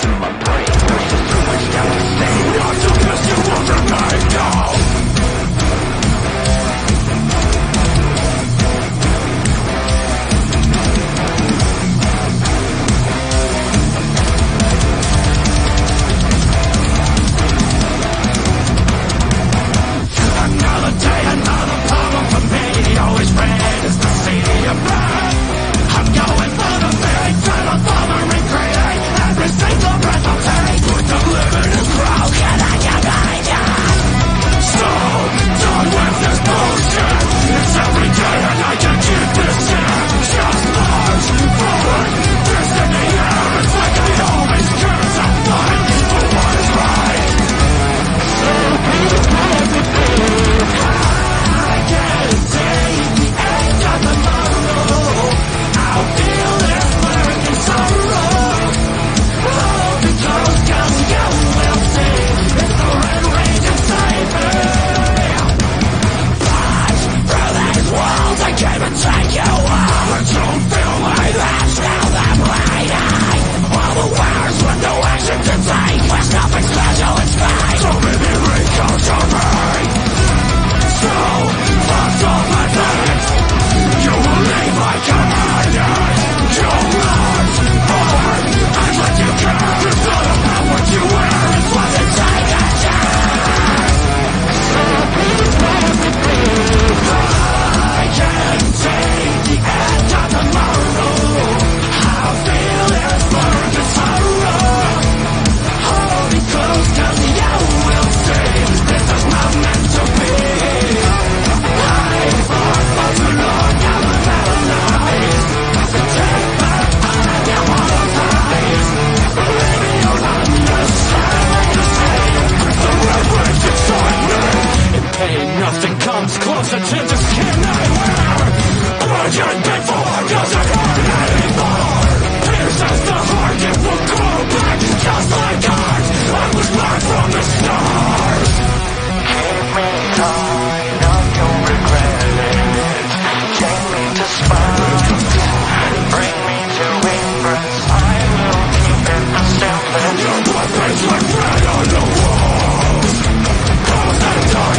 cinema. close attention cannot wear What you've been for doesn't hurt anymore. Pierces the heart, it will grow back just like ours. I was born from the stars. Give me time, I don't regret it Take me to smile Bring me to embrace I will keep it myself And your blood like red on the walls Close the door